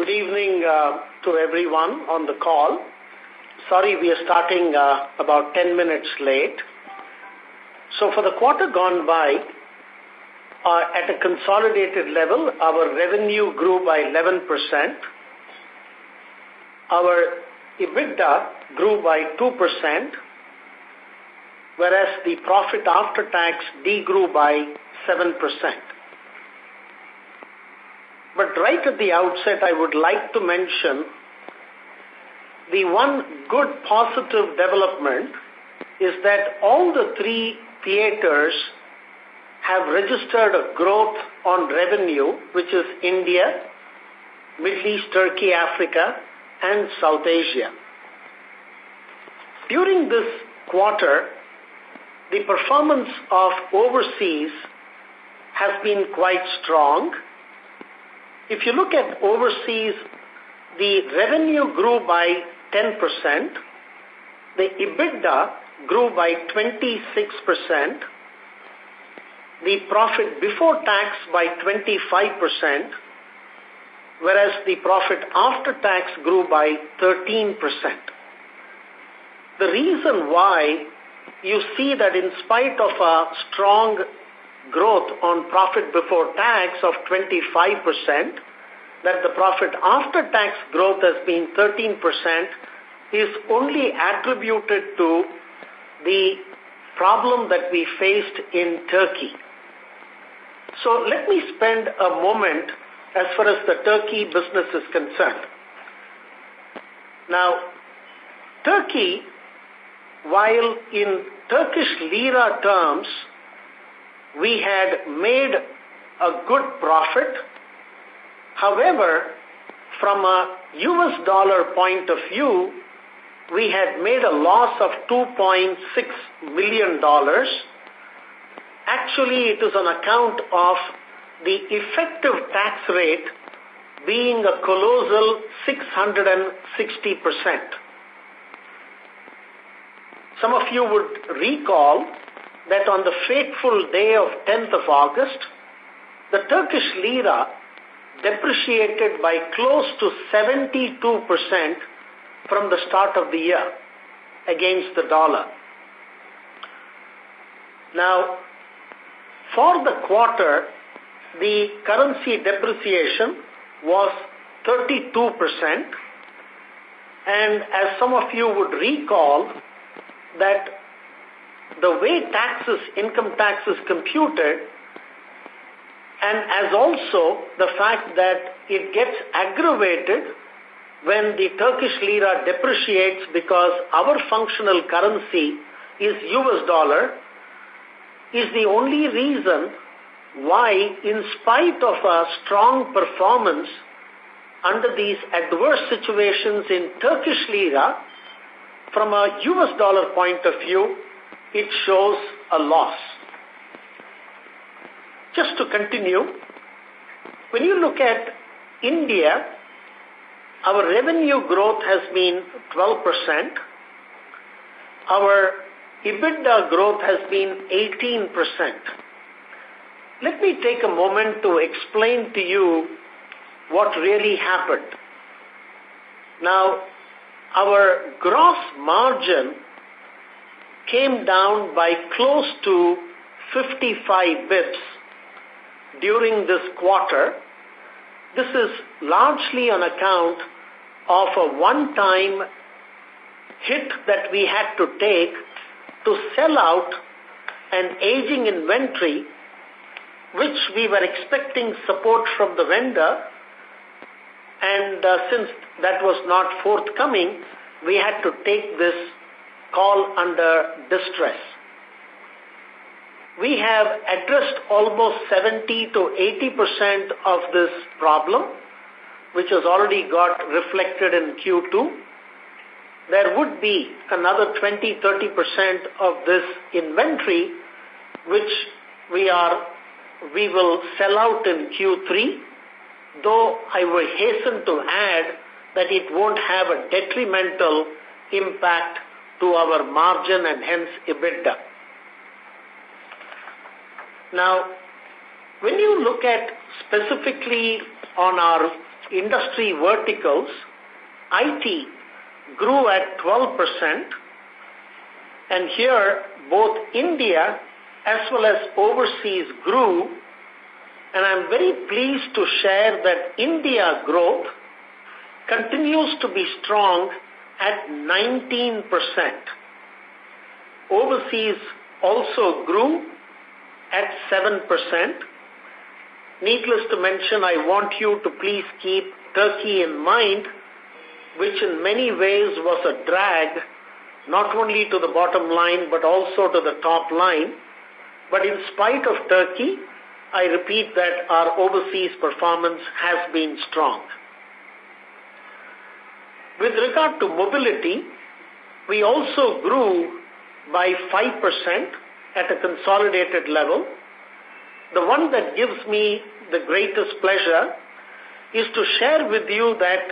Good evening uh, to everyone on the call. Sorry, we are starting uh, about 10 minutes late. So for the quarter gone by, uh, at a consolidated level, our revenue grew by 11%. Our EBITDA grew by 2%, whereas the profit after tax degrew by 7%. But right at the outset, I would like to mention the one good positive development is that all the three theaters have registered a growth on revenue, which is India, Middle East, Turkey, Africa, and South Asia. During this quarter, the performance of overseas has been quite strong. If you look at overseas, the revenue grew by 10%, the EBITDA grew by 26%, the profit before tax by 25%, whereas the profit after tax grew by 13%. The reason why you see that in spite of a strong growth on profit before tax of 25%, that the profit after tax growth has been 13% is only attributed to the problem that we faced in Turkey. So let me spend a moment as far as the Turkey business is concerned. Now, Turkey, while in Turkish lira terms, we had made a good profit. However, from a US dollar point of view, we had made a loss of $2.6 million Actually, it is on account of the effective tax rate being a colossal 660%. Some of you would recall that on the fateful day of 10th of August, the Turkish lira depreciated by close to 72% from the start of the year against the dollar. Now, for the quarter, the currency depreciation was 32%. And as some of you would recall, that the way taxes, income tax is computed, and as also the fact that it gets aggravated when the Turkish lira depreciates because our functional currency is US dollar is the only reason why, in spite of our strong performance under these adverse situations in Turkish lira, from a US dollar point of view, it shows a loss. Just to continue, when you look at India, our revenue growth has been 12%. Our EBITDA growth has been 18%. Let me take a moment to explain to you what really happened. Now, our gross margin came down by close to 55 bips during this quarter. This is largely on account of a one-time hit that we had to take to sell out an aging inventory which we were expecting support from the vendor and uh, since that was not forthcoming, we had to take this call under distress. We have addressed almost 70 to 80% of this problem, which has already got reflected in Q2 there would be another 20-30% of this inventory which we are we will sell out in Q3, though I will hasten to add that it won't have a detrimental impact to our margin and hence EBITDA. Now, when you look at specifically on our industry verticals, IT grew at 12%, and here both India as well as overseas grew, and I'm very pleased to share that India growth continues to be strong at 19%. Overseas also grew at 7%. Needless to mention, I want you to please keep Turkey in mind, which in many ways was a drag, not only to the bottom line, but also to the top line. But in spite of Turkey, I repeat that our overseas performance has been strong. With regard to mobility, we also grew by 5% at a consolidated level. The one that gives me the greatest pleasure is to share with you that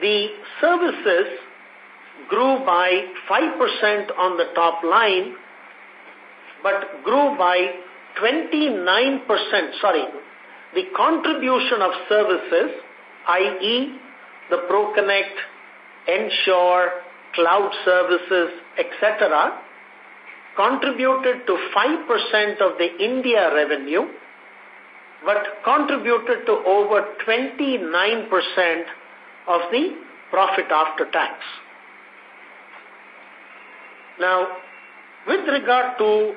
the services grew by 5% on the top line, but grew by 29%, sorry, the contribution of services, i.e., the ProConnect, Ensure, cloud services, etc., contributed to 5% of the India revenue, but contributed to over 29% of the profit after tax. Now, with regard to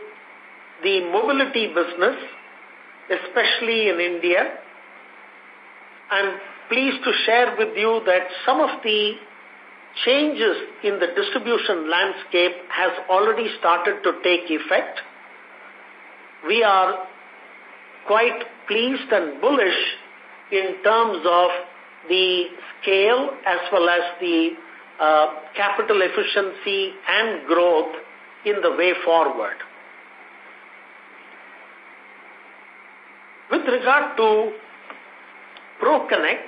the mobility business, especially in India, I'm pleased to share with you that some of the changes in the distribution landscape has already started to take effect. We are quite pleased and bullish in terms of the scale as well as the uh, capital efficiency and growth in the way forward. With regard to ProConnect,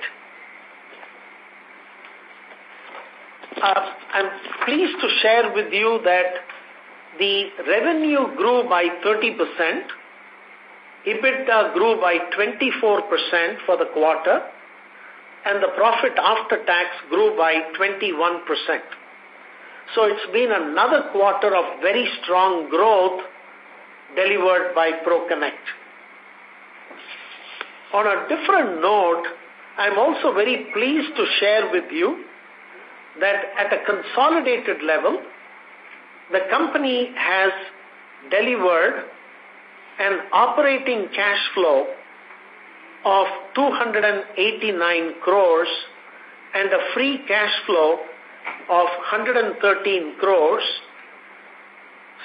uh, I'm pleased to share with you that the revenue grew by 30%, EBITDA grew by 24% for the quarter, and the profit after tax grew by 21%. So it's been another quarter of very strong growth delivered by ProConnect. On a different note, I'm also very pleased to share with you that at a consolidated level, the company has delivered an operating cash flow of 289 crores and a free cash flow of 113 crores,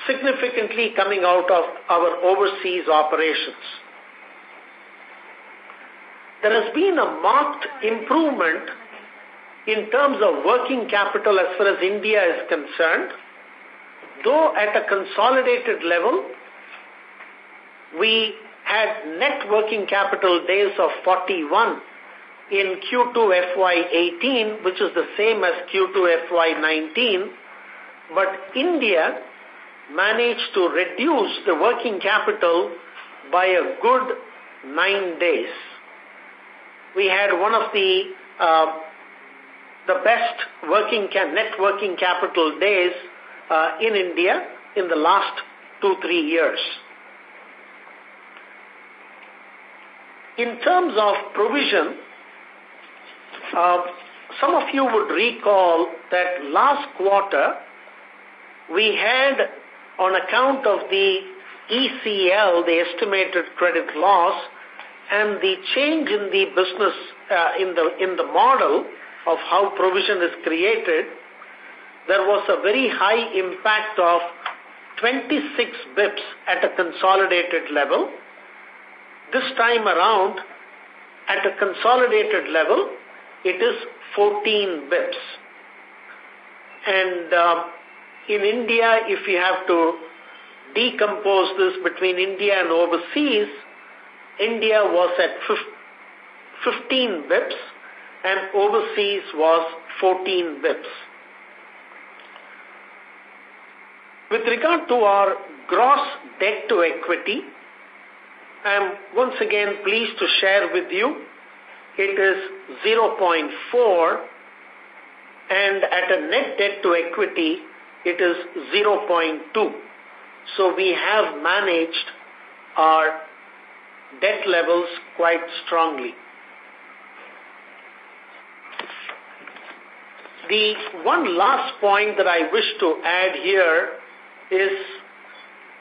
significantly coming out of our overseas operations. There has been a marked improvement in terms of working capital as far as India is concerned, though at a consolidated level, we had net working capital days of 41 in Q2 FY18, which is the same as Q2 FY19, but India managed to reduce the working capital by a good nine days. We had one of the uh, the best working net working capital days uh, in India in the last two, three years. In terms of provision, uh, some of you would recall that last quarter we had, on account of the ECL, the estimated credit loss, and the change in the business, uh, in, the, in the model of how provision is created, there was a very high impact of 26 bips at a consolidated level this time around, at a consolidated level, it is 14 bips. And uh, in India, if you have to decompose this between India and overseas, India was at 15 bips and overseas was 14 bips. With regard to our gross debt to equity, I am once again pleased to share with you it is 0.4 and at a net debt to equity, it is 0.2. So we have managed our debt levels quite strongly. The one last point that I wish to add here is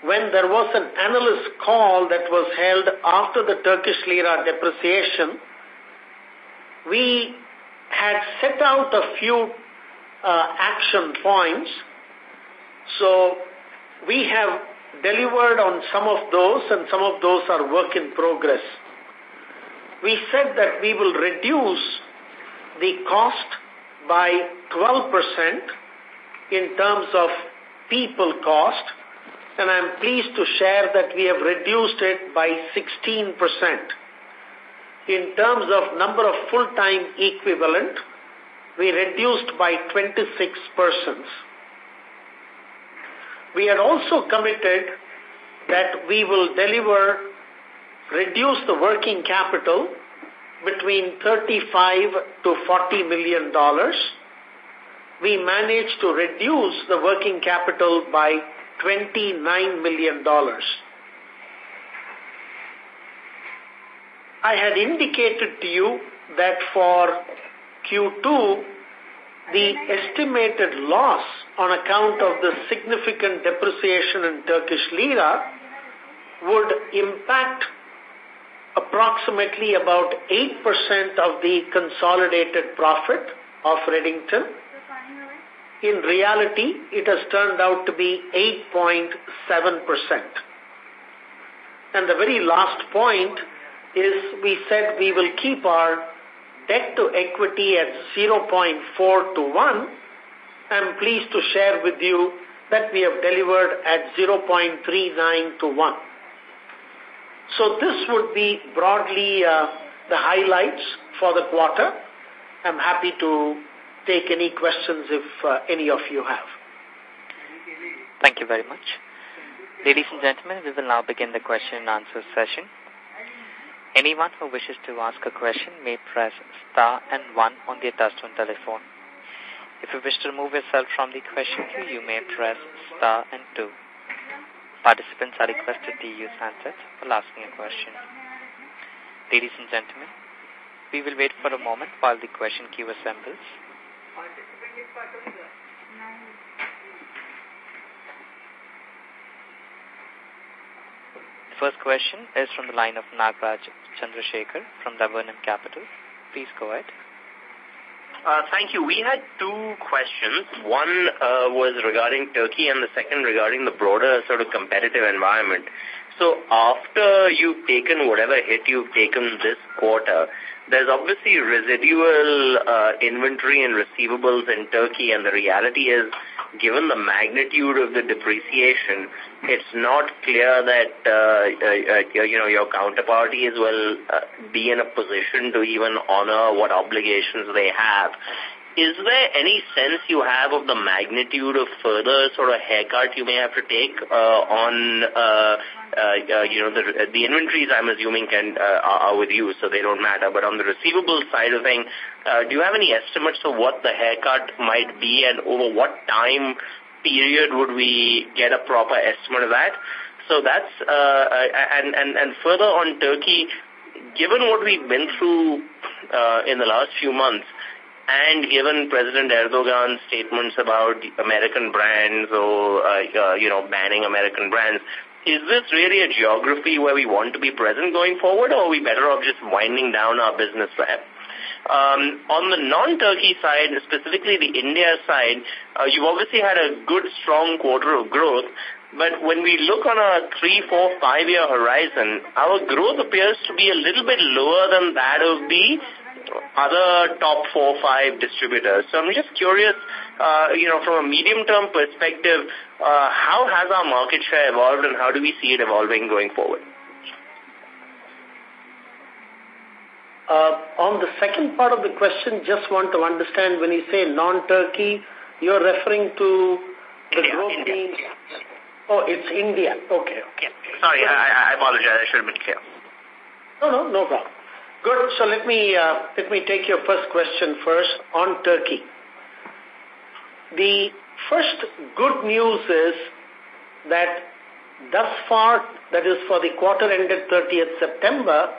when there was an analyst call that was held after the Turkish lira depreciation, we had set out a few uh, action points. So we have delivered on some of those and some of those are work in progress. We said that we will reduce the cost by 12% in terms of people cost and I'm pleased to share that we have reduced it by 16%. In terms of number of full-time equivalent, we reduced by 26 persons. We are also committed that we will deliver, reduce the working capital between 35 to 40 million dollars. We managed to reduce the working capital by 29 million dollars. I had indicated to you that for Q2, the estimated loss on account of the significant depreciation in Turkish lira would impact approximately about 8% of the consolidated profit of Redington. In reality, it has turned out to be 8.7%. And the very last point is we said we will keep our debt to equity at 0.4 to 1, I'm pleased to share with you that we have delivered at 0.39 to 1. So this would be broadly uh, the highlights for the quarter. I'm happy to take any questions if uh, any of you have. Thank you very much. Ladies and gentlemen, we will now begin the question and answer session. Anyone who wishes to ask a question may press star and one on their touchtone telephone. If you wish to remove yourself from the question queue, you may press star and two. Participants are requested to use handsets while asking a question. Ladies and gentlemen, we will wait for a moment while the question queue assembles. The first question is from the line of Nagraj Chandrasekhar from Laburnum Capital. Please go ahead. Uh, thank you. We had two questions. One uh, was regarding Turkey and the second regarding the broader sort of competitive environment. So after you've taken whatever hit you've taken this quarter, there's obviously residual uh, inventory and receivables in Turkey and the reality is given the magnitude of the depreciation, it's not clear that, uh, uh, uh, you know, your counterparties will be in a position to even honor what obligations they have. Is there any sense you have of the magnitude of further sort of haircut you may have to take uh, on, uh, you know, the, the inventories I'm assuming can uh, are with you, so they don't matter. But on the receivable side of things, uh, do you have any estimates of what the haircut might be and over what time period would we get a proper estimate of that? So that's, uh, and, and, and further on Turkey, given what we've been through uh, in the last few months, and given President Erdogan's statements about American brands or, uh, uh, you know, banning American brands, is this really a geography where we want to be present going forward or are we better off just winding down our business there? Um, on the non-Turkey side, specifically the India side, uh, you've obviously had a good, strong quarter of growth. But when we look on a three, four, five-year horizon, our growth appears to be a little bit lower than that of the other top four, five distributors. So I'm just curious, uh, you know, from a medium-term perspective, uh, how has our market share evolved and how do we see it evolving going forward? Uh, on the second part of the question, just want to understand when you say non-Turkey, you're referring to the India, growth India. being... Oh, it's India. Okay, okay. Sorry, I, I apologize. I should have been clear. No, no, no problem. Good. So let me, uh, let me take your first question first on Turkey. The first good news is that thus far, that is for the quarter ended 30th September,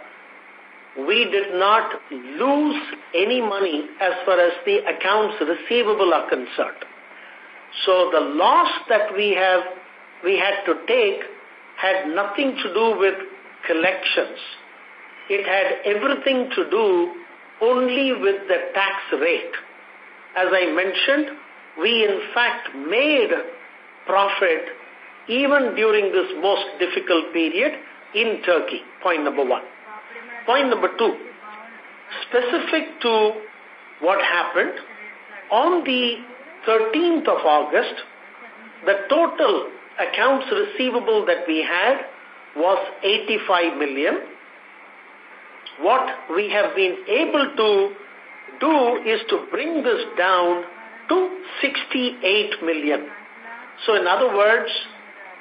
we did not lose any money as far as the accounts receivable are concerned. So the loss that we have, we had to take had nothing to do with collections. It had everything to do only with the tax rate. As I mentioned, we in fact made profit even during this most difficult period in Turkey, point number one. Point number two, specific to what happened, on the 13th of August, the total accounts receivable that we had was 85 million. What we have been able to do is to bring this down to 68 million. So in other words,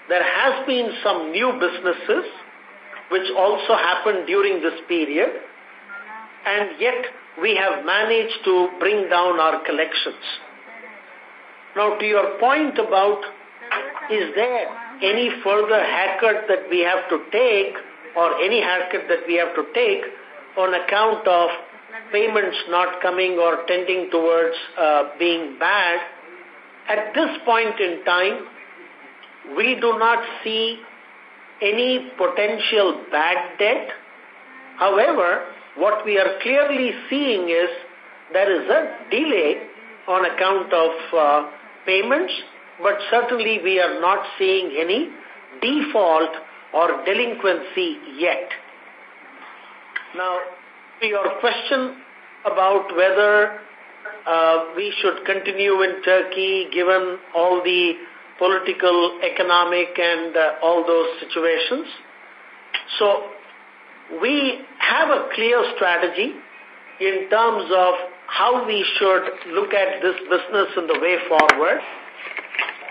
there has been some new businesses which also happened during this period and yet we have managed to bring down our collections. Now to your point about is there any further haircut that we have to take or any haircut that we have to take on account of payments not coming or tending towards uh, being bad, at this point in time, we do not see any potential bad debt. However, what we are clearly seeing is there is a delay on account of uh, payments, but certainly we are not seeing any default or delinquency yet. Now, to your question about whether uh, we should continue in Turkey given all the political, economic, and uh, all those situations. So we have a clear strategy in terms of how we should look at this business in the way forward.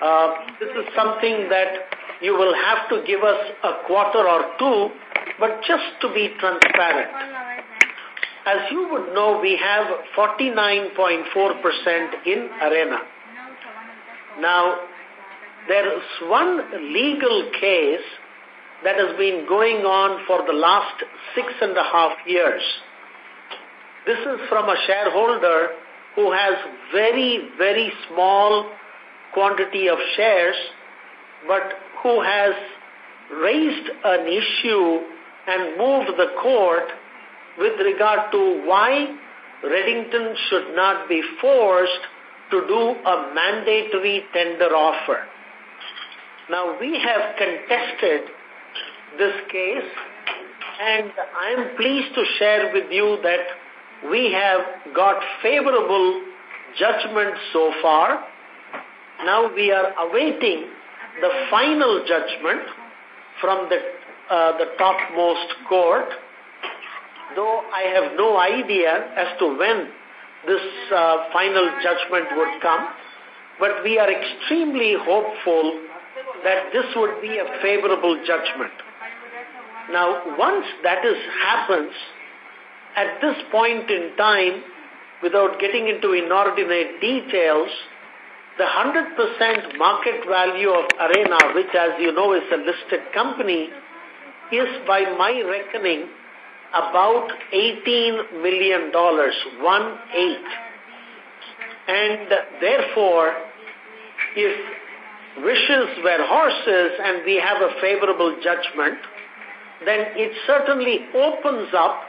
Uh, this is something that you will have to give us a quarter or two, but just to be transparent. As you would know, we have 49.4% in Arena. Now, there is one legal case that has been going on for the last six and a half years. This is from a shareholder who has very, very small quantity of shares, but who has raised an issue and moved the court with regard to why Redington should not be forced to do a mandatory tender offer. Now, we have contested this case and I am pleased to share with you that we have got favorable judgment so far. Now we are awaiting the final judgment from the, uh, the topmost court though I have no idea as to when this uh, final judgment would come, but we are extremely hopeful that this would be a favorable judgment. Now, once that is happens, at this point in time, without getting into inordinate details, the 100% market value of Arena, which as you know is a listed company, is by my reckoning about $18 million, one eight. And therefore, if wishes were horses and we have a favorable judgment, then it certainly opens up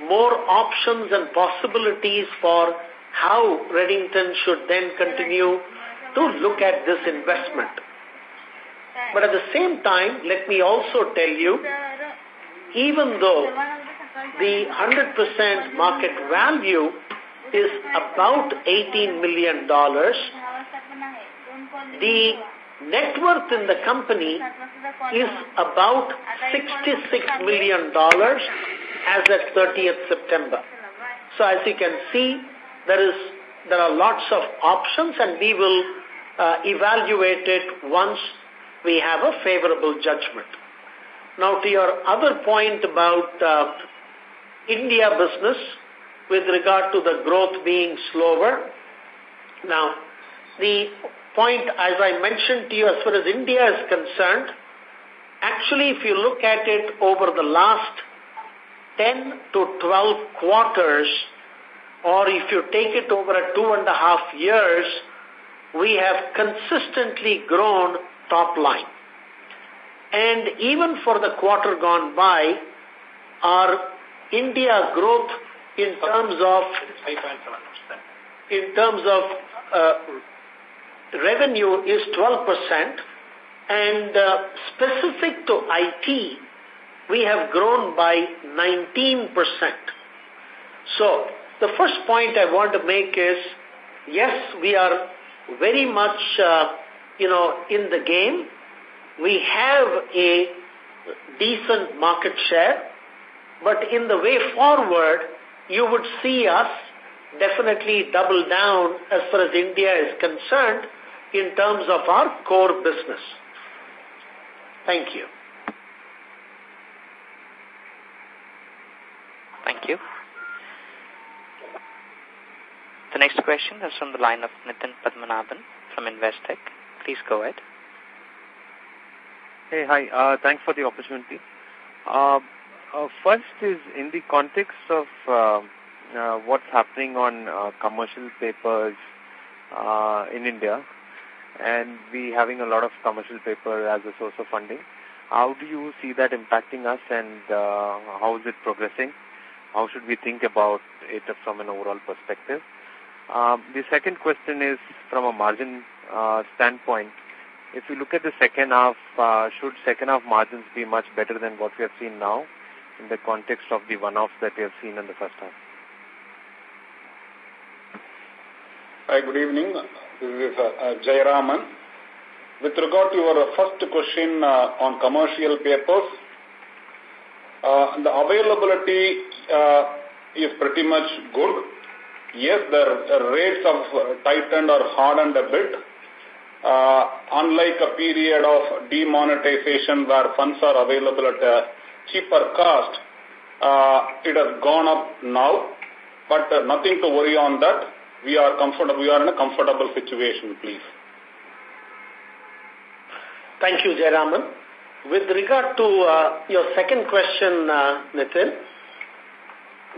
more options and possibilities for how Redington should then continue to look at this investment. But at the same time, let me also tell you, even though the 100% market value is about $18 million. The net worth in the company is about $66 million as at 30th September. So as you can see, there is there are lots of options and we will uh, evaluate it once we have a favorable judgment. Now to your other point about uh, India business with regard to the growth being slower. Now, the point, as I mentioned to you, as far as India is concerned, actually, if you look at it over the last 10 to 12 quarters, or if you take it over a two and a half years, we have consistently grown top line. And even for the quarter gone by, our India growth in terms of in terms of uh, revenue is 12% and uh, specific to IT, we have grown by 19%. So the first point I want to make is, yes, we are very much, uh, you know, in the game. We have a decent market share, but in the way forward, you would see us definitely double down as far as India is concerned in terms of our core business. Thank you. Thank you. The next question is from the line of Nitin Padmanabhan from Investec. Please go ahead. Hey, hi. Uh, thanks for the opportunity. Uh, uh, first is in the context of uh, uh, what's happening on uh, commercial papers uh, in India and we having a lot of commercial paper as a source of funding. How do you see that impacting us and uh, how is it progressing? How should we think about it from an overall perspective? Um, the second question is from a margin uh, standpoint. If you look at the second half, uh, should second half margins be much better than what we have seen now in the context of the one-offs that we have seen in the first half? Hi, good evening. This is uh, uh, Jayaraman. With regard to your first question uh, on commercial papers, uh, the availability uh, is pretty much good. Yes, the rates have tightened or hardened a bit. Uh, unlike a period of demonetization where funds are available at a cheaper cost, uh, it has gone up now, but uh, nothing to worry on that we are comfortable, we are in a comfortable situation, please. Thank you, Jayaraman. With regard to uh, your second question, uh, Nitin,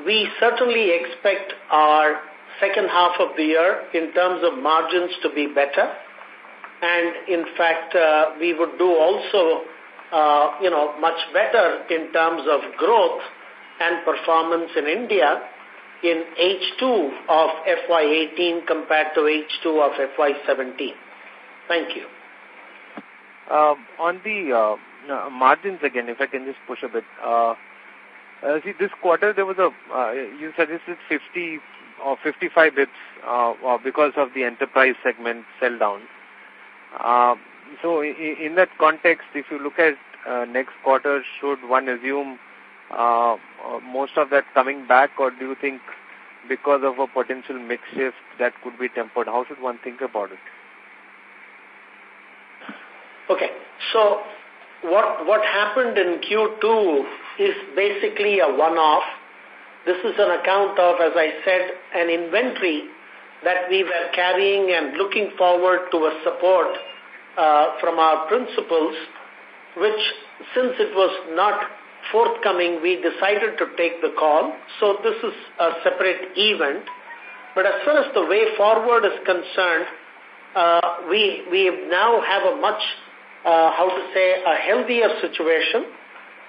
we certainly expect our second half of the year in terms of margins to be better. And in fact, uh, we would do also, uh, you know, much better in terms of growth and performance in India in H2 of FY18 compared to H2 of FY17. Thank you. Uh, on the uh, margins again, if I can just push a bit. Uh, uh, see, this quarter there was a, uh, you suggested 50 or 55 bips uh, uh, because of the enterprise segment sell down. Uh, so in, that context, if you look at uh, next quarter, should one assume uh, uh, most of that coming back or do you think because of a potential mix shift that could be tempered? How should one think about it? Okay. So what, what happened in Q2 is basically a one-off. This is an account of, as I said, an inventory that we were carrying and looking forward to a support uh, from our principals, which since it was not forthcoming, we decided to take the call. So this is a separate event. But as far as the way forward is concerned, uh, we, we now have a much, uh, how to say, a healthier situation.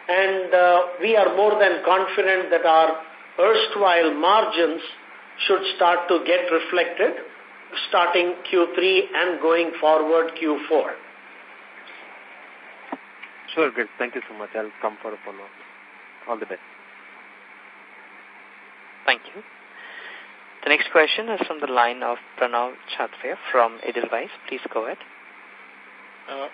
And uh, we are more than confident that our erstwhile margins should start to get reflected starting Q3 and going forward Q4. Sure, good. Thank you so much. I'll come for a follow-up. All the best. Thank you. The next question is from the line of Pranav Kshatriya from Edelweiss. Please go ahead. Uh,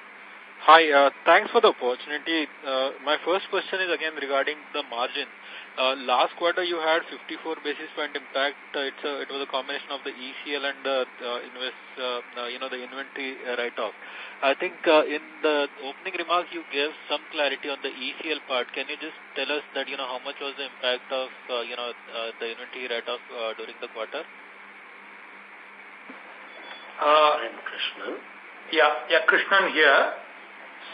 Hi, uh, thanks for the opportunity. Uh, my first question is again regarding the margin. Uh, last quarter you had 54 basis point impact. Uh, it's a, it was a combination of the ECL and the uh, invest, uh, uh, you know, the inventory uh, write-off. I think uh, in the opening remarks you gave some clarity on the ECL part. Can you just tell us that, you know, how much was the impact of, uh, you know, uh, the inventory write-off uh, during the quarter? Uh, Krishnan. Yeah, yeah, Krishnan here.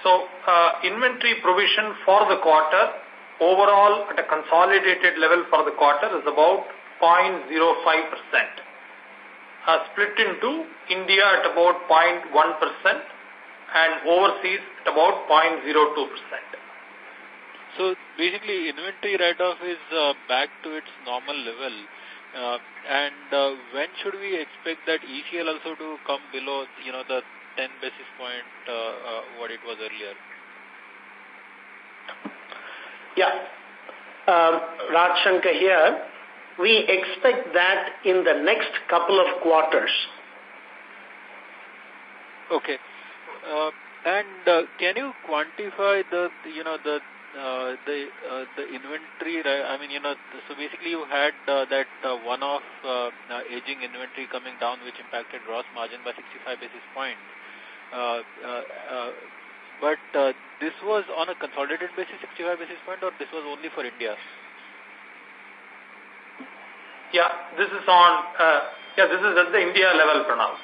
So, uh, inventory provision for the quarter, overall at a consolidated level for the quarter is about 0.05%. Uh, split into India at about 0.1% and overseas at about 0.02%. So basically inventory write-off is uh, back to its normal level. Uh, and uh, when should we expect that ECL also to come below, you know, the 10 basis point uh, uh, what it was earlier. Yeah. Um, Raj Shankar here. We expect that in the next couple of quarters. Okay. Uh, and uh, can you quantify the, you know, the uh, the uh, the inventory, I mean, you know, so basically you had uh, that uh, one-off uh, uh, aging inventory coming down which impacted gross margin by 65 basis points. Uh, uh, uh, but uh, this was on a consolidated basis, 65 basis point, or this was only for India? Yeah, this is on, uh, yeah, this is at the India level, Pranav.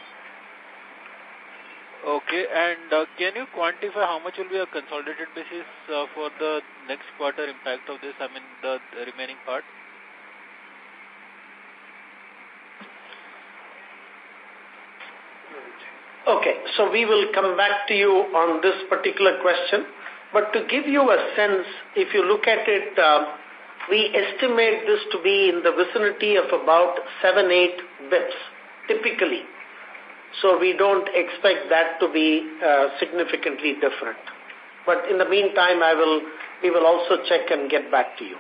Okay, and uh, can you quantify how much will be a consolidated basis uh, for the next quarter impact of this, I mean the, the remaining part? Okay, so we will come back to you on this particular question. But to give you a sense, if you look at it, uh, we estimate this to be in the vicinity of about 7-8 bips, typically. So we don't expect that to be uh, significantly different. But in the meantime, I will we will also check and get back to you.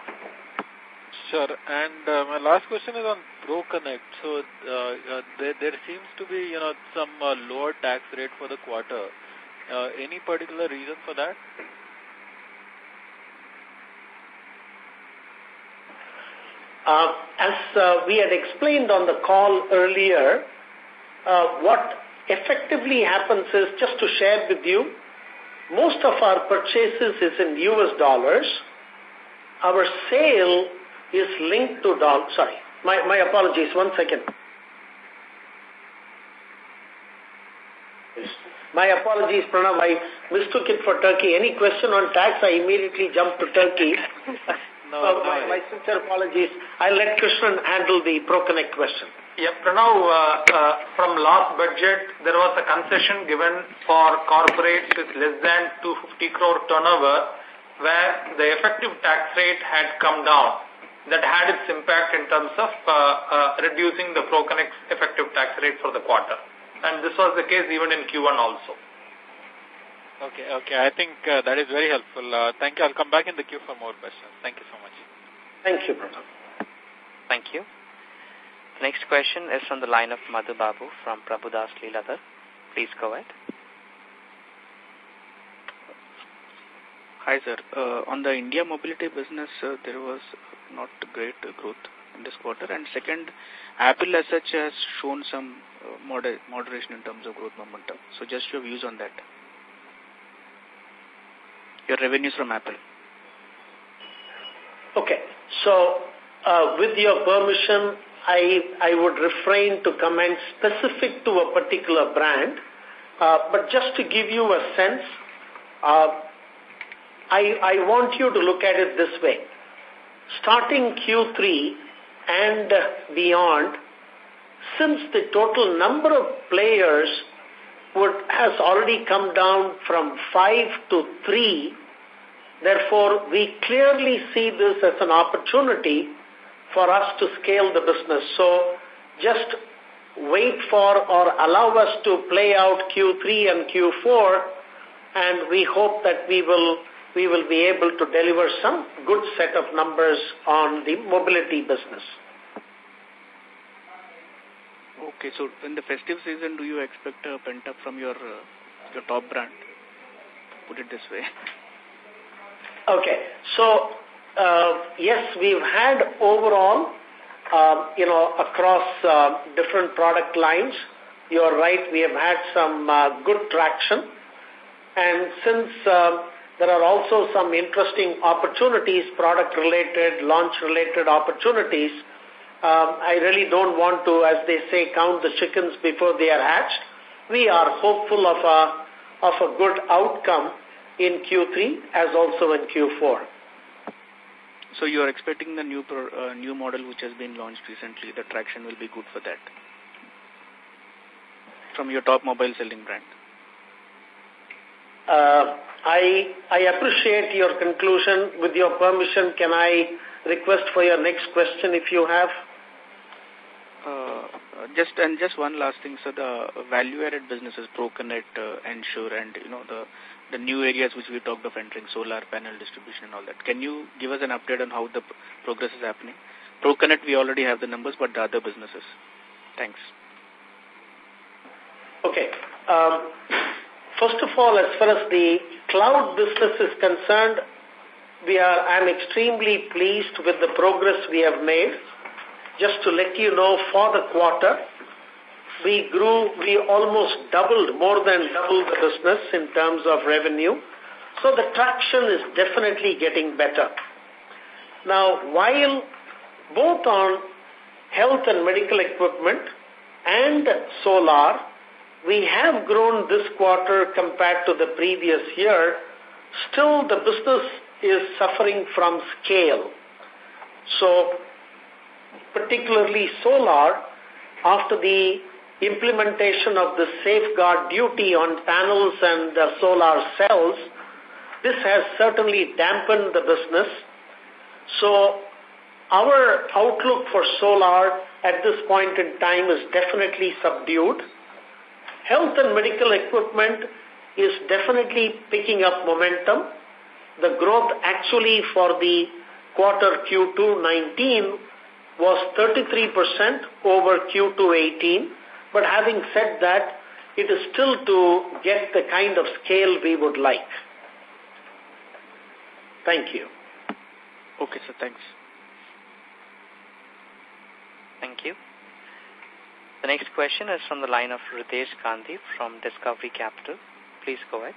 Sure. And uh, my last question is on ProConnect. So uh, uh, there, there seems to be, you know, some uh, lower tax rate for the quarter. Uh, any particular reason for that? Uh, as uh, we had explained on the call earlier, uh, what effectively happens is, just to share with you, most of our purchases is in US dollars. Our sale is linked to dollar. Sorry, my, my apologies. One second. My apologies, Pranav. I mistook it for Turkey. Any question on tax, I immediately jumped to Turkey. no, uh, my, my sincere apologies. I'll let Krishnan handle the ProConnect question. Yeah, Pranav, uh, uh, from last budget, there was a concession given for corporates with less than 250 crore turnover, where the effective tax rate had come down that had its impact in terms of uh, uh, reducing the ProConnect effective tax rate for the quarter. And this was the case even in Q1 also. Okay, okay. I think uh, that is very helpful. Uh, thank you. I'll come back in the queue for more questions. Thank you so much. Thank you, Pranav. Thank you. Next question is from the line of Madhu Babu from Prabhudas Lilladher. Please go ahead. Hi, sir. Uh, on the India mobility business, uh, there was not great growth in this quarter. And second, Apple as such has shown some uh, moder moderation in terms of growth momentum. So just your views on that. Your revenues from Apple. Okay. So, uh, with your permission, I, I would refrain to comment specific to a particular brand. Uh, but just to give you a sense, uh, I, I want you to look at it this way. Starting Q3 and beyond, since the total number of players would, has already come down from five to three, therefore we clearly see this as an opportunity for us to scale the business. So just wait for or allow us to play out Q3 and Q4 and we hope that we will we will be able to deliver some good set of numbers on the mobility business. Okay, so in the festive season, do you expect a pent up from your uh, your top brand? put it this way. Okay. So, uh, yes, we've had overall, uh, you know, across uh, different product lines, you're right, we have had some uh, good traction. And since uh, there are also some interesting opportunities, product-related, launch-related opportunities, um, I really don't want to, as they say, count the chickens before they are hatched. We are hopeful of a, of a good outcome in Q3 as also in Q4. So you are expecting the new pro, uh, new model which has been launched recently, the traction will be good for that from your top mobile selling brand? Uh, I, I appreciate your conclusion. With your permission, can I request for your next question if you have? Uh, just and just one last thing, so the value-added businesses, ProConnect, uh, Ensure, and you know the the new areas which we talked of entering, solar panel distribution and all that. Can you give us an update on how the progress is happening? ProConnect, we already have the numbers, but the other businesses. Thanks. Okay. Um, first of all, as far as the cloud business is concerned, we are, I'm extremely pleased with the progress we have made. Just to let you know, for the quarter, we grew, we almost doubled, more than doubled the business in terms of revenue. So the traction is definitely getting better. Now, while both on health and medical equipment and solar, we have grown this quarter compared to the previous year. Still, the business is suffering from scale. So, particularly solar, after the implementation of the safeguard duty on panels and uh, solar cells, this has certainly dampened the business. So, our outlook for solar at this point in time is definitely subdued. Health and medical equipment is definitely picking up momentum. The growth actually for the quarter Q2 19 was 33% over Q2 18. But having said that, it is still to get the kind of scale we would like. Thank you. Okay, sir. Thanks. Thank you. The next question is from the line of Ritesh Gandhi from Discovery Capital. Please go ahead.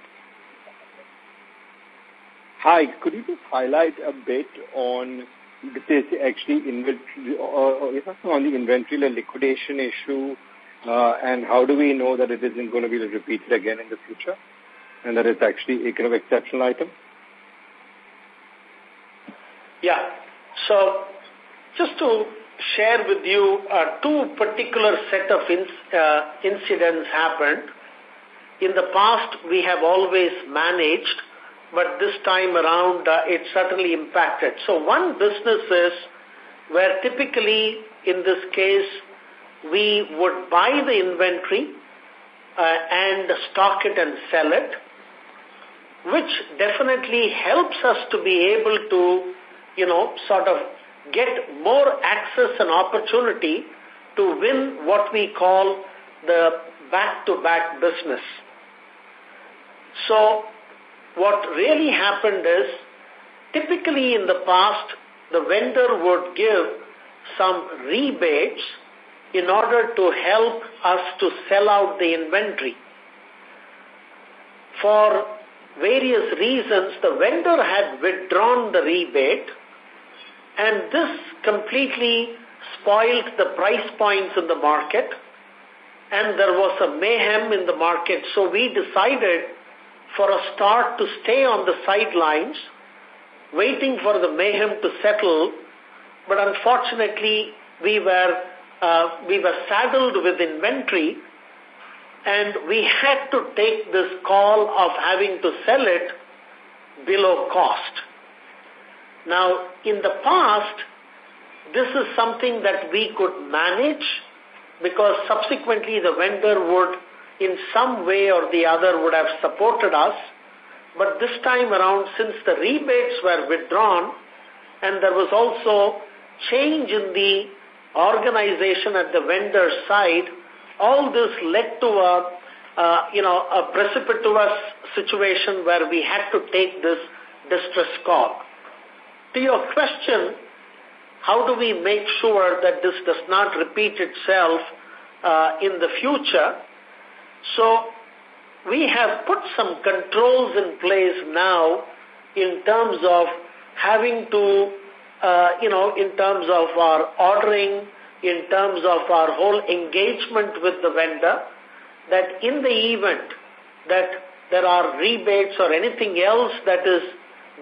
Hi, could you just highlight a bit on this actually inventory, or, uh, or uh, uh, on the inventory liquidation issue, uh, and how do we know that it isn't going to be repeated again in the future, and that it's actually a kind of exceptional item? Yeah. So, just to share with you uh, two particular set of uh, incidents happened. In the past, we have always managed, but this time around, uh, it certainly impacted. So one business is where typically, in this case, we would buy the inventory uh, and stock it and sell it, which definitely helps us to be able to, you know, sort of get more access and opportunity to win what we call the back-to-back -back business. So what really happened is, typically in the past, the vendor would give some rebates in order to help us to sell out the inventory. For various reasons, the vendor had withdrawn the rebate and this completely spoiled the price points in the market and there was a mayhem in the market. So we decided for a start to stay on the sidelines, waiting for the mayhem to settle. But unfortunately, we were, uh, we were saddled with inventory and we had to take this call of having to sell it below cost. Now, in the past, this is something that we could manage because subsequently the vendor would, in some way or the other, would have supported us. But this time around, since the rebates were withdrawn and there was also change in the organization at the vendor side, all this led to a uh, you know, a precipitous situation where we had to take this distress call. To your question, how do we make sure that this does not repeat itself uh, in the future? So we have put some controls in place now in terms of having to, uh, you know, in terms of our ordering, in terms of our whole engagement with the vendor, that in the event that there are rebates or anything else that is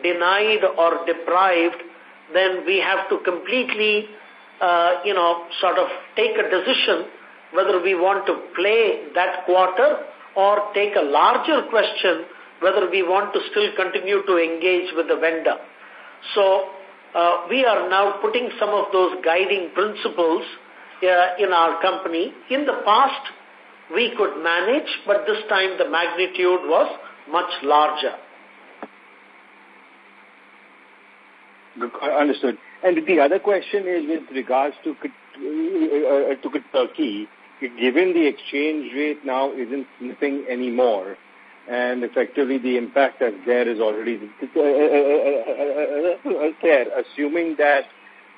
denied or deprived, then we have to completely, uh, you know, sort of take a decision whether we want to play that quarter or take a larger question whether we want to still continue to engage with the vendor. So uh, we are now putting some of those guiding principles uh, in our company. In the past, we could manage, but this time the magnitude was much larger. Understood. And the other question is with regards to, uh, uh, to Turkey, given the exchange rate now isn't slipping anymore, and effectively the impact that's there is already uh, uh, there, assuming that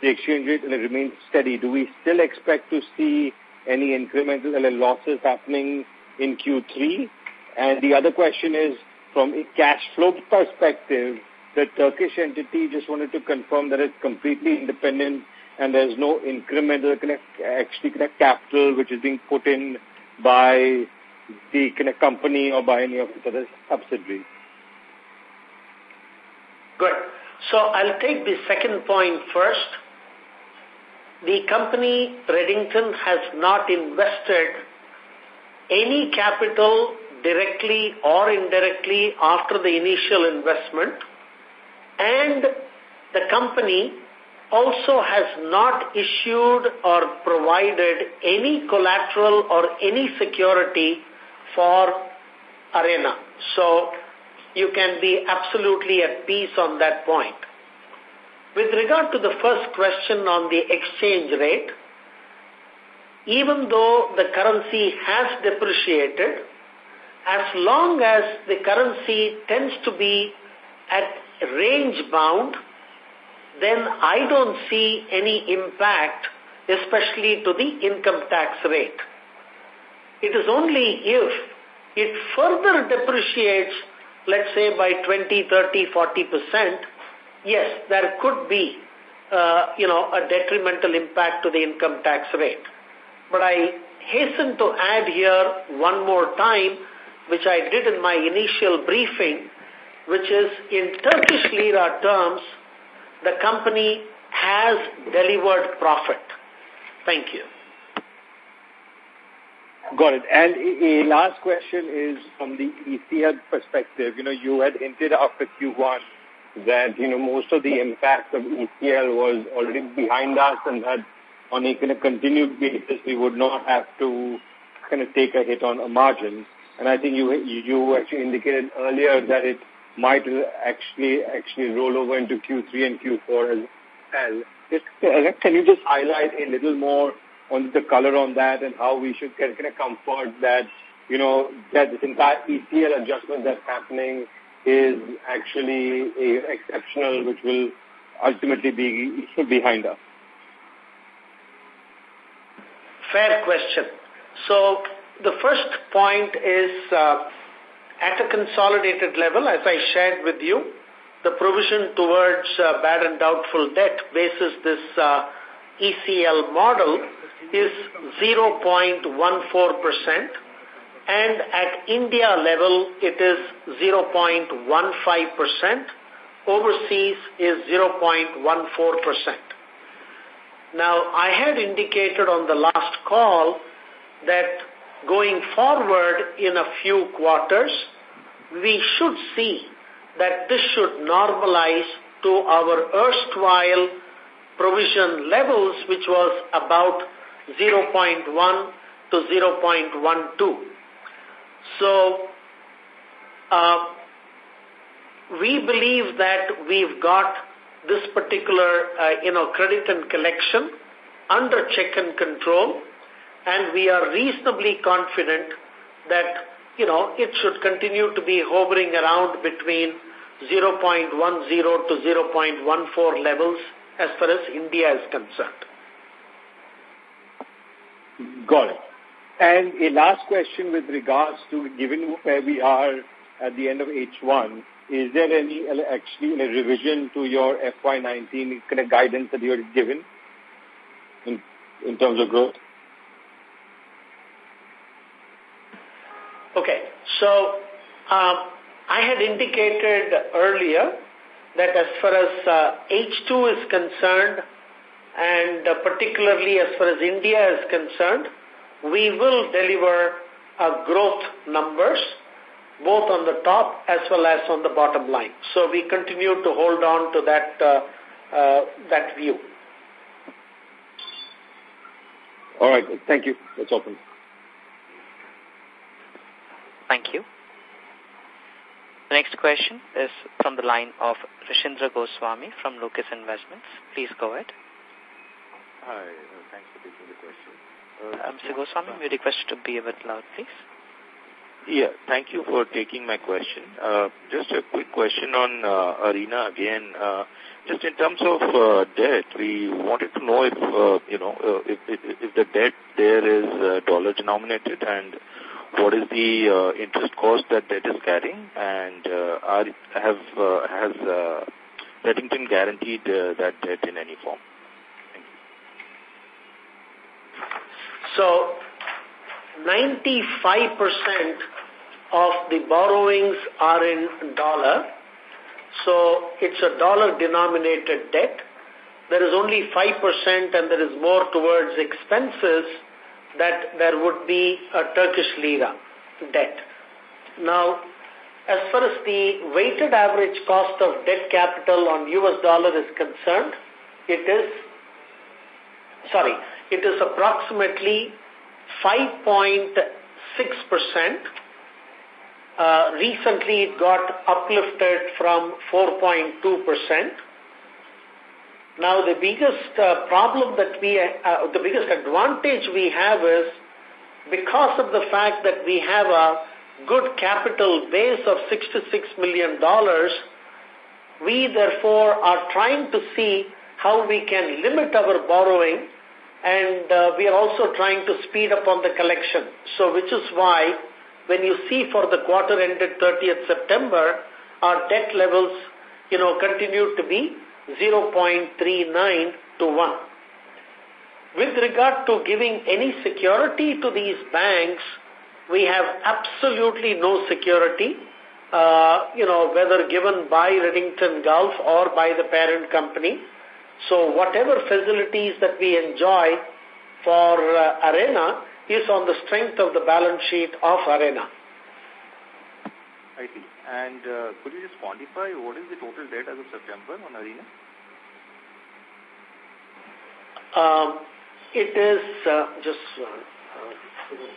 the exchange rate remains steady, do we still expect to see any incremental losses happening in Q3? And the other question is, from a cash flow perspective, the Turkish entity just wanted to confirm that it's completely independent and there's no incremental actually capital which is being put in by the company or by any of its other subsidiaries. Good. So I'll take the second point first. The company, Redington, has not invested any capital directly or indirectly after the initial investment and the company also has not issued or provided any collateral or any security for Arena. So you can be absolutely at peace on that point. With regard to the first question on the exchange rate, even though the currency has depreciated, as long as the currency tends to be at range bound, then I don't see any impact, especially to the income tax rate. It is only if it further depreciates, let's say by 20, 30, 40%, yes, there could be, uh, you know, a detrimental impact to the income tax rate. But I hasten to add here one more time, which I did in my initial briefing, which is in Turkish lira terms, the company has delivered profit. Thank you. Got it. And a last question is from the ECL perspective. You know, you had hinted after Q1 that, you know, most of the impact of ECL was already behind us and that on a kind of continued basis we would not have to kind of take a hit on a margin. And I think you you actually indicated earlier that it might actually actually roll over into Q3 and Q4 as well. Can you just highlight a little more on the color on that and how we should kind of comfort that, you know, that this entire ECL adjustment that's happening is actually exceptional, which will ultimately be behind us? Fair question. So the first point is uh, at a consolidated level, as I shared with you, the provision towards uh, bad and doubtful debt basis this uh, ECL model is 0.14% and at India level it is 0.15%, overseas is 0.14%. Now, I had indicated on the last call that going forward in a few quarters, we should see that this should normalize to our erstwhile provision levels, which was about 0.1 to 0.12. So, uh, we believe that we've got this particular, uh, you know, credit and collection under check and control, and we are reasonably confident that you know, it should continue to be hovering around between 0.10 to 0.14 levels as far as India is concerned. Got it. And a last question with regards to, given where we are at the end of H1, is there any actually a revision to your FY19 kind of guidance that you had given in, in terms of growth? Okay. So um, I had indicated earlier that as far as uh, H2 is concerned, and uh, particularly as far as India is concerned, we will deliver uh, growth numbers both on the top as well as on the bottom line. So we continue to hold on to that, uh, uh, that view. All right. Thank you. That's open. Thank you. The next question is from the line of Rishindra Goswami from Lucas Investments. Please go ahead. Hi. Uh, thanks for taking the question. Uh, Mr. Goswami, we request to be a bit loud, please. Yeah, thank you for taking my question. Uh, just a quick question on uh, Arena again. Uh, just in terms of uh, debt, we wanted to know if, uh, you know, uh, if, if, if the debt there is uh, dollar denominated and what is the uh, interest cost that debt is carrying and uh, are, have, uh, has uh, Redington guaranteed uh, that debt in any form? So 95% of the borrowings are in dollar. So it's a dollar denominated debt. There is only 5% and there is more towards expenses that there would be a Turkish lira debt. Now, as far as the weighted average cost of debt capital on US dollar is concerned, it is, sorry, it is approximately 5.6%. Uh, recently it got uplifted from 4.2%. Now the biggest uh, problem that we, uh, the biggest advantage we have is because of the fact that we have a good capital base of $66 million, we therefore are trying to see how we can limit our borrowing and uh, we are also trying to speed up on the collection. So which is why when you see for the quarter ended 30th September, our debt levels, you know, continue to be 0.39 to 1. With regard to giving any security to these banks, we have absolutely no security, uh, you know, whether given by Redington Gulf or by the parent company. So whatever facilities that we enjoy for uh, Arena is on the strength of the balance sheet of Arena. And uh, could you just quantify what is the total debt as of September on Arena? Um, it is uh, just uh,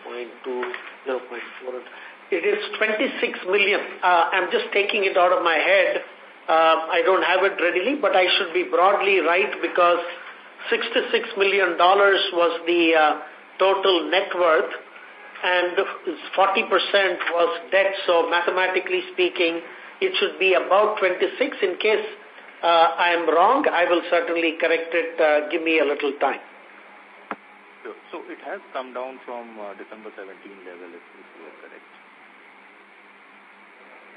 0.2, 0.4. It is 26 million. Uh, I'm just taking it out of my head. Uh, I don't have it readily, but I should be broadly right because $66 million was the uh, total net worth and 40% was debt. So mathematically speaking, it should be about 26. In case uh, I am wrong, I will certainly correct it. Uh, give me a little time. So it has come down from uh, December 17 level, if, if you are correct.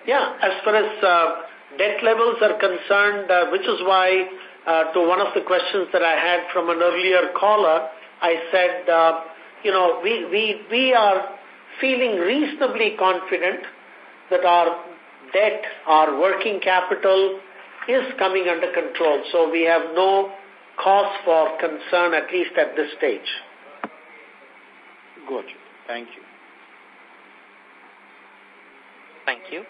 Yeah, as far as uh, debt levels are concerned, uh, which is why uh, to one of the questions that I had from an earlier caller, I said, uh, you know, we, we, we are feeling reasonably confident that our debt, our working capital is coming under control. So we have no cause for concern, at least at this stage. Good. Thank you. Thank you.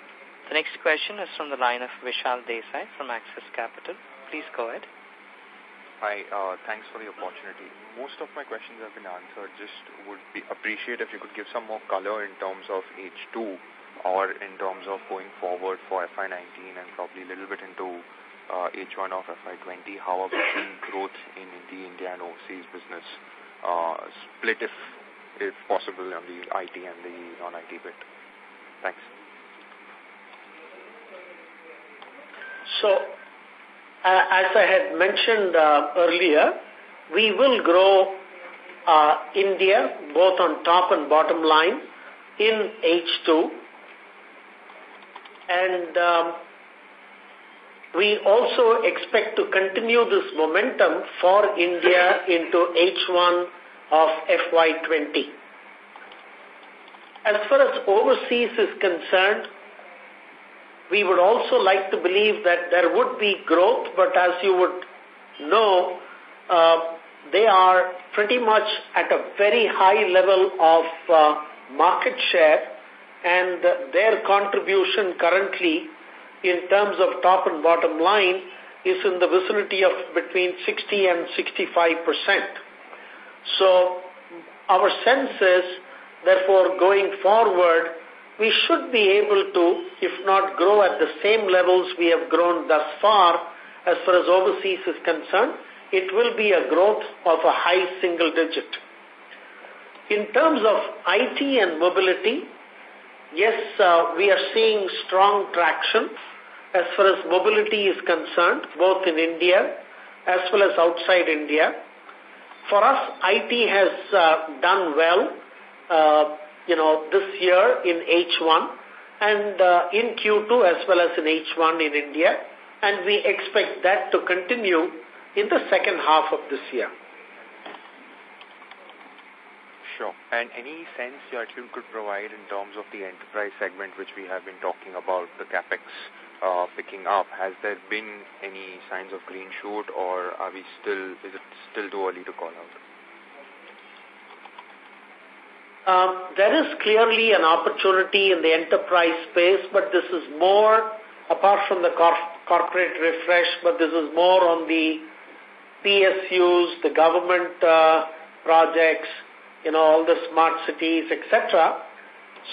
The next question is from the line of Vishal Desai from Axis Capital. Please go ahead. Hi, uh, thanks for the opportunity. Most of my questions have been answered. Just would be appreciate if you could give some more color in terms of H2 or in terms of going forward for FY19 and probably a little bit into uh, H1 of FY20. How are we seeing growth in the India and overseas business uh, split if, if possible on the IT and the non-IT bit? Thanks. So, as I had mentioned uh, earlier, we will grow uh, India both on top and bottom line in H2. And um, we also expect to continue this momentum for India into H1 of FY20. As far as overseas is concerned, we would also like to believe that there would be growth, but as you would know, uh, they are pretty much at a very high level of uh, market share and their contribution currently in terms of top and bottom line is in the vicinity of between 60 and 65 percent. So our sense is, therefore, going forward, we should be able to, if not grow at the same levels we have grown thus far, as far as overseas is concerned, it will be a growth of a high single digit. In terms of IT and mobility, yes, uh, we are seeing strong traction as far as mobility is concerned, both in India as well as outside India. For us, IT has uh, done well. Uh, you know, this year in H1 and uh, in Q2 as well as in H1 in India. And we expect that to continue in the second half of this year. Sure. And any sense that you could provide in terms of the enterprise segment which we have been talking about, the capex uh, picking up, has there been any signs of green shoot or are we still, is it still too early to call out? Um, there is clearly an opportunity in the enterprise space, but this is more, apart from the cor corporate refresh, but this is more on the PSUs, the government uh, projects, you know, all the smart cities, etc.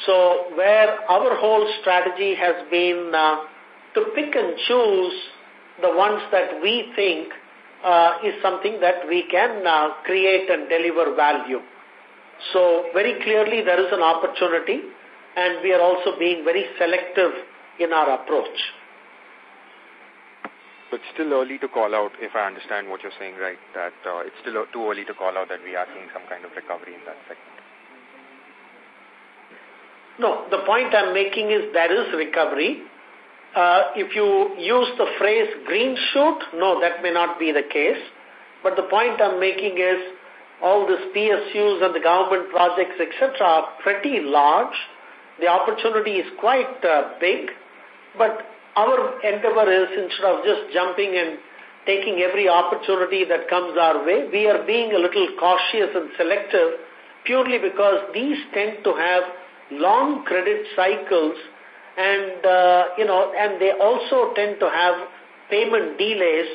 So where our whole strategy has been uh, to pick and choose the ones that we think uh, is something that we can uh, create and deliver value. So very clearly there is an opportunity and we are also being very selective in our approach. But it's still early to call out, if I understand what you're saying right, that uh, it's still too early to call out that we are seeing some kind of recovery in that segment. No, the point I'm making is there is recovery. Uh, if you use the phrase green shoot, no, that may not be the case. But the point I'm making is all these PSUs and the government projects, etc., are pretty large. The opportunity is quite uh, big, but our endeavor is instead of just jumping and taking every opportunity that comes our way, we are being a little cautious and selective purely because these tend to have long credit cycles and, uh, you know, and they also tend to have payment delays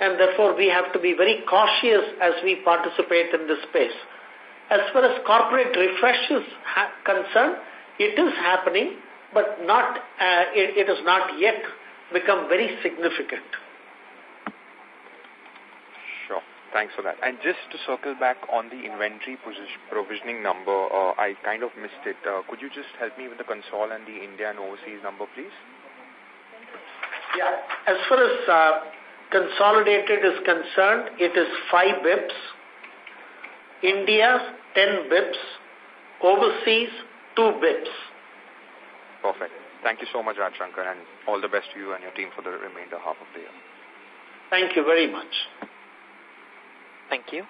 and therefore we have to be very cautious as we participate in this space. As far as corporate refresh is concerned, it is happening, but not uh, it, it has not yet become very significant. Sure. Thanks for that. And just to circle back on the inventory provisioning number, uh, I kind of missed it. Uh, could you just help me with the console and the India and overseas number, please? Yeah. As far as uh, consolidated is concerned, it is 5 bips. India, 10 bips. Overseas, 2 bips. Perfect. Thank you so much, Raj Shankar, and all the best to you and your team for the remainder half of the year. Thank you very much. Thank you.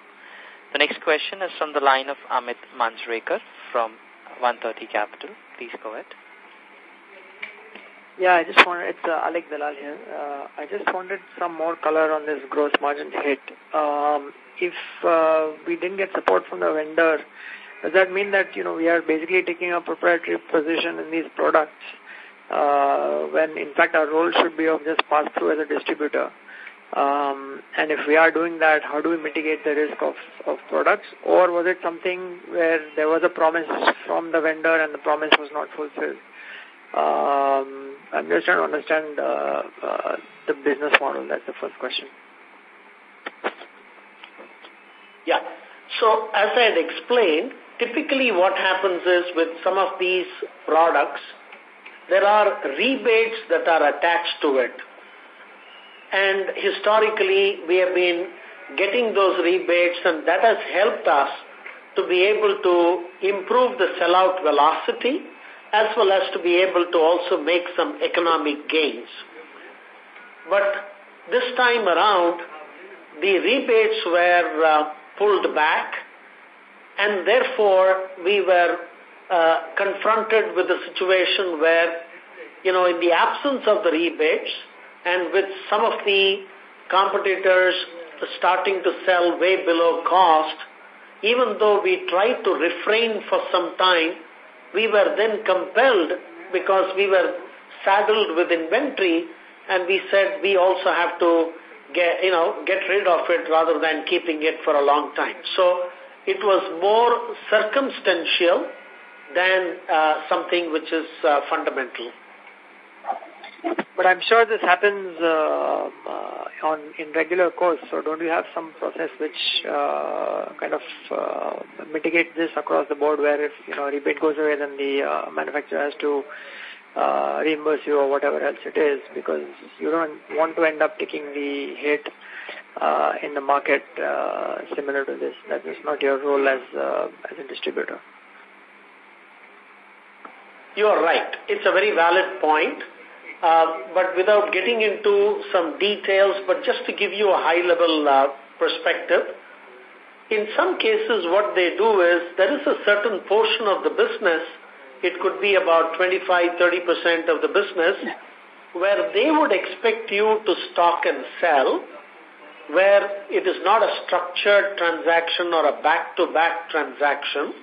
The next question is from the line of Amit Mansrekar from 130 Capital. Please go ahead. Yeah, I just wanted, it's uh, Alec Dalal here. Uh, I just wanted some more color on this gross margin hit. Um, if uh, we didn't get support from the vendor, does that mean that, you know, we are basically taking a proprietary position in these products uh, when in fact our role should be of just pass through as a distributor? Um, and if we are doing that, how do we mitigate the risk of, of products? Or was it something where there was a promise from the vendor and the promise was not fulfilled? Um, I'm just trying to understand uh, uh, the business model. That's the first question. Yeah. So as I had explained, typically what happens is with some of these products, there are rebates that are attached to it. And historically, we have been getting those rebates and that has helped us to be able to improve the sellout velocity as well as to be able to also make some economic gains. But this time around, the rebates were uh, pulled back and therefore we were uh, confronted with a situation where, you know, in the absence of the rebates and with some of the competitors starting to sell way below cost, even though we tried to refrain for some time, we were then compelled because we were saddled with inventory and we said we also have to get, you know, get rid of it rather than keeping it for a long time. So it was more circumstantial than uh, something which is uh, fundamental. But I'm sure this happens uh, uh, on in regular course. So don't you have some process which uh, kind of uh, mitigates this across the board, where if you know rebate goes away, then the uh, manufacturer has to uh, reimburse you or whatever else it is, because you don't want to end up taking the hit uh, in the market uh, similar to this. That is not your role as uh, as a distributor. You are right. It's a very valid point. Uh, but without getting into some details, but just to give you a high-level uh, perspective, in some cases what they do is there is a certain portion of the business, it could be about 25-30% of the business, where they would expect you to stock and sell, where it is not a structured transaction or a back-to-back -back transaction,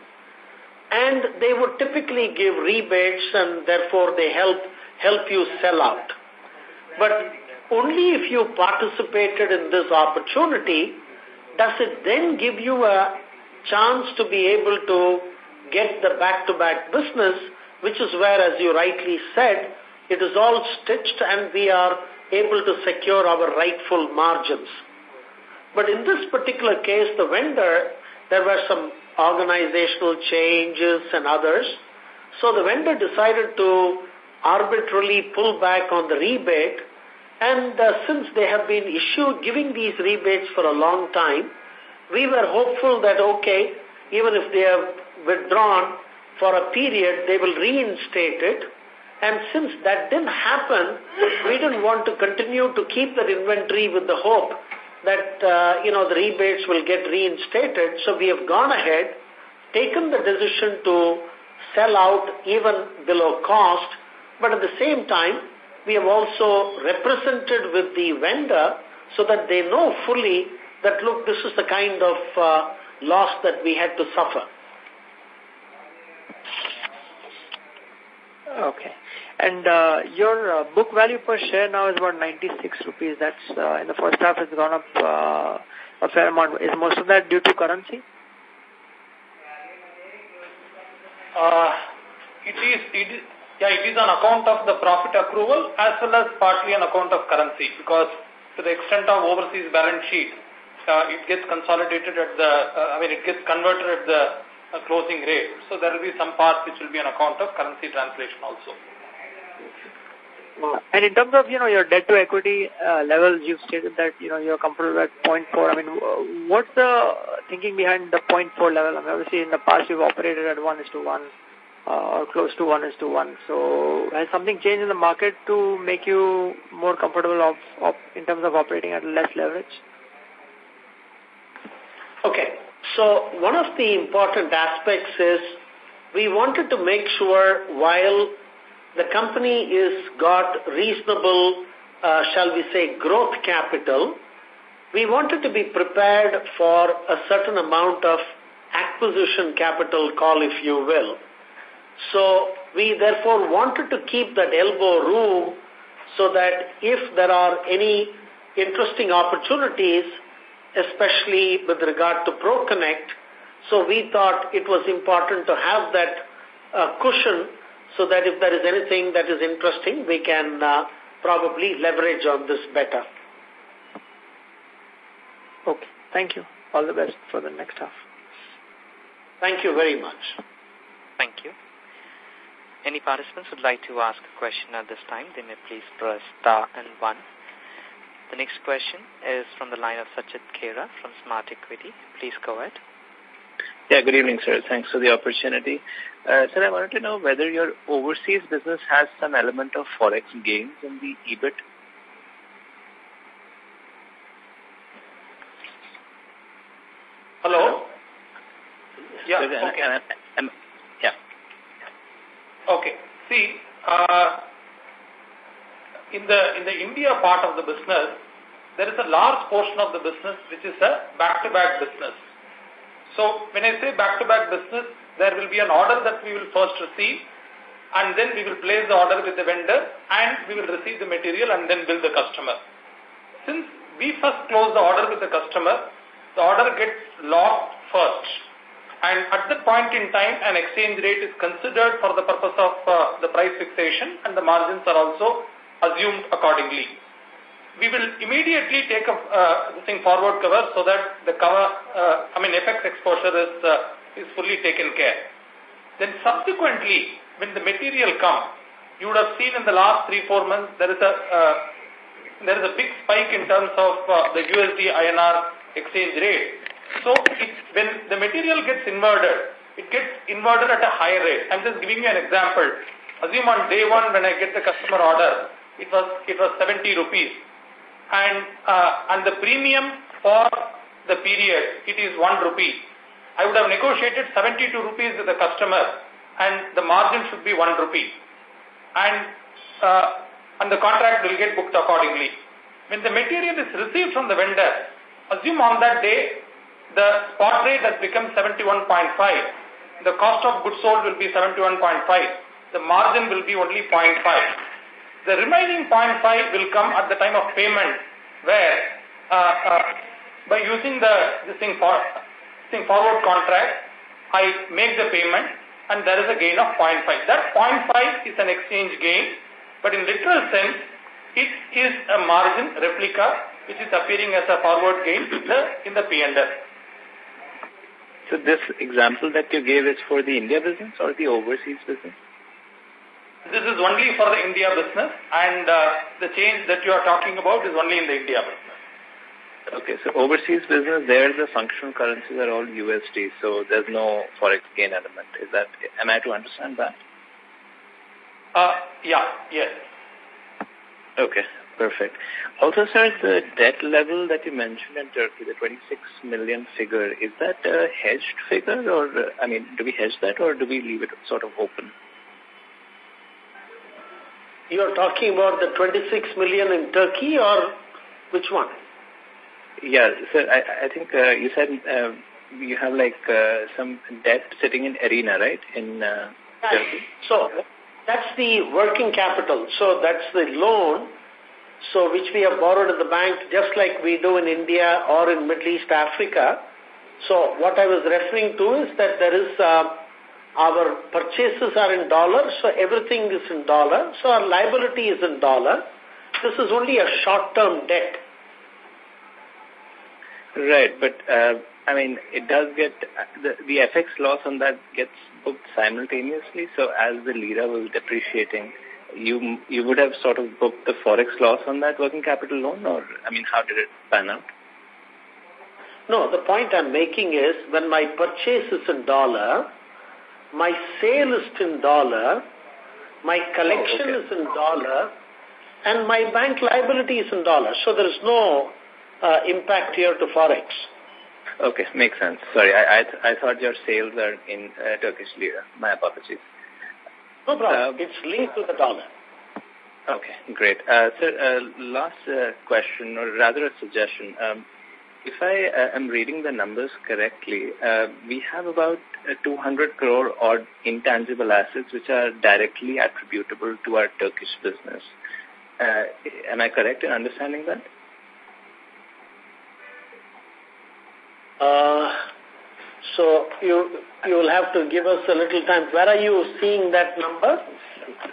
and they would typically give rebates and therefore they help help you sell out. But only if you participated in this opportunity does it then give you a chance to be able to get the back-to-back -back business, which is where, as you rightly said, it is all stitched and we are able to secure our rightful margins. But in this particular case, the vendor, there were some organizational changes and others. So the vendor decided to arbitrarily pull back on the rebate. And uh, since they have been issued giving these rebates for a long time, we were hopeful that, okay, even if they have withdrawn for a period, they will reinstate it. And since that didn't happen, we didn't want to continue to keep that inventory with the hope that, uh, you know, the rebates will get reinstated. So we have gone ahead, taken the decision to sell out even below cost but at the same time, we have also represented with the vendor so that they know fully that, look, this is the kind of uh, loss that we had to suffer. Okay. And uh, your uh, book value per share now is about 96 rupees. That's uh, in the first half has gone up uh, a fair amount. Is most of that due to currency? Uh, it is. It is yeah, it is on account of the profit accrual as well as partly on account of currency because to the extent of overseas balance sheet, uh, it gets consolidated at the, uh, I mean, it gets converted at the uh, closing rate. So there will be some part which will be on account of currency translation also. And in terms of, you know, your debt to equity uh, levels, you've stated that, you know, you're comfortable at 0.4. I mean, what's the thinking behind the 0.4 level? I mean, obviously in the past you've operated at 1 is to 1 uh, or close to 1 is to 1. So has something changed in the market to make you more comfortable of, of in terms of operating at less leverage? Okay. So one of the important aspects is we wanted to make sure while the company is got reasonable, uh, shall we say, growth capital, we wanted to be prepared for a certain amount of acquisition capital call, if you will. So we therefore wanted to keep that elbow room so that if there are any interesting opportunities, especially with regard to ProConnect, so we thought it was important to have that uh, cushion so that if there is anything that is interesting, we can uh, probably leverage on this better. Okay. Thank you. All the best for the next half. Thank you very much. Thank you. Any participants would like to ask a question at this time, they may please press star and one. The next question is from the line of Sachit Khera from Smart Equity. Please go ahead. Yeah, good evening, sir. Thanks for the opportunity. Uh, sir, I wanted to know whether your overseas business has some element of forex gains in the EBIT. Hello? Yeah, okay. yeah. Okay. See, uh, in the in the India part of the business, there is a large portion of the business which is a back-to-back -back business. So when I say back-to-back -back business, there will be an order that we will first receive and then we will place the order with the vendor and we will receive the material and then bill the customer. Since we first close the order with the customer, the order gets locked first. And at that point in time, an exchange rate is considered for the purpose of uh, the price fixation and the margins are also assumed accordingly we will immediately take a uh, thing forward cover so that the cover, uh, I mean, FX exposure is, uh, is fully taken care. Then subsequently, when the material comes, you would have seen in the last three, four months, there is a, uh, there is a big spike in terms of uh, the USD INR exchange rate. So it, when the material gets inverted, it gets inverted at a higher rate. I'm just giving you an example. Assume on day one when I get the customer order, it was, it was 70 rupees and, uh, and the premium for the period, it is 1 rupee. I would have negotiated 72 rupees with the customer and the margin should be 1 rupee. And, uh, and the contract will get booked accordingly. When the material is received from the vendor, assume on that day the spot rate has become 71.5. The cost of goods sold will be 71.5. The margin will be only 0.5. The remaining 0.5 will come at the time of payment where uh, uh, by using the this thing, for, thing forward contract, I make the payment and there is a gain of 0.5. That 0.5 is an exchange gain, but in literal sense, it is a margin replica which is appearing as a forward gain in the, in the P&L. So this example that you gave is for the India business or the overseas business? This is only for the India business and uh, the change that you are talking about is only in the India business. Okay, so overseas business, there the functional currencies are all USD, so there's no forex gain element. Is that, am I to understand that? Uh, yeah, yes. Okay, perfect. Also, sir, the debt level that you mentioned in Turkey, the 26 million figure, is that a hedged figure or, I mean, do we hedge that or do we leave it sort of open? You are talking about the 26 million in Turkey or which one? Yeah, sir, I, I think uh, you said uh, you have like uh, some debt sitting in Arena, right, in uh, Turkey? So that's the working capital. So that's the loan so which we have borrowed at the bank just like we do in India or in Middle East Africa. So what I was referring to is that there is uh, our purchases are in dollars, so everything is in dollar. So our liability is in dollar. This is only a short-term debt. Right, but uh, I mean, it does get, the, the FX loss on that gets booked simultaneously. So as the lira was depreciating, you you would have sort of booked the forex loss on that working capital loan, or I mean, how did it pan out? No, the point I'm making is when my purchase is in dollar, my sale is in dollar, my collection oh, okay. is in dollar, and my bank liability is in dollar. So there is no uh, impact here to Forex. Okay, makes sense. Sorry, I I, th I thought your sales are in uh, Turkish lira. My apologies. No problem. Uh, it's linked to the dollar. Okay, great. Uh, sir, uh, last uh, question, or rather a suggestion. Um, if I uh, am reading the numbers correctly, uh, we have about uh, 200 crore odd intangible assets which are directly attributable to our Turkish business. Uh, am I correct in understanding that? Uh, so you you will have to give us a little time. Where are you seeing that number?